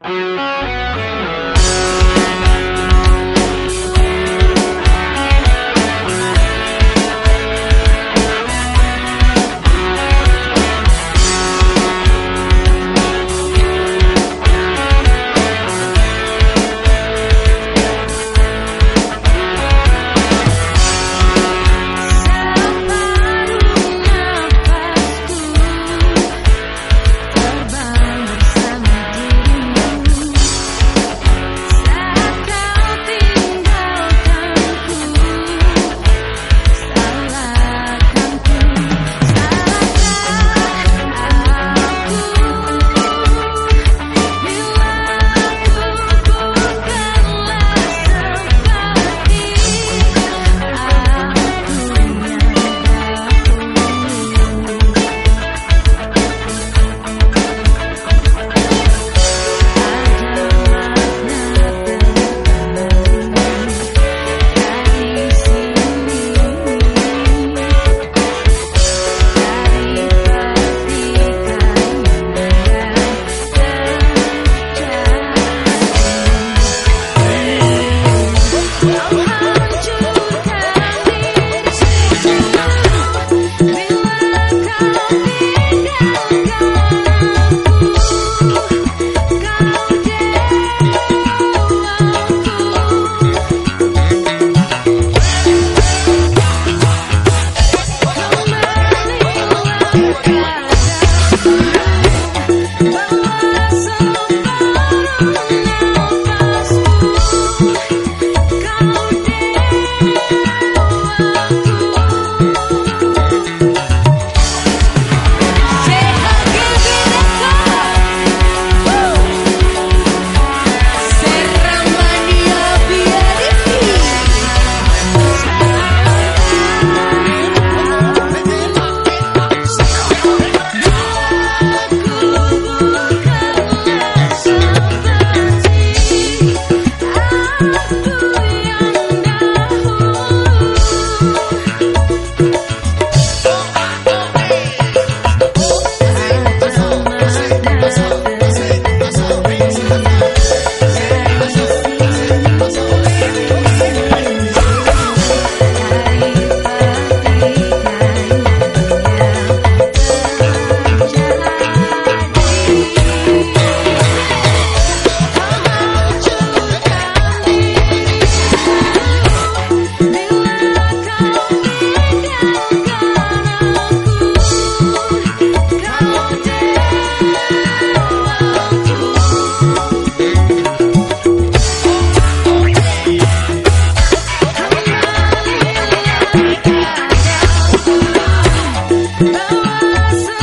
Bye. Love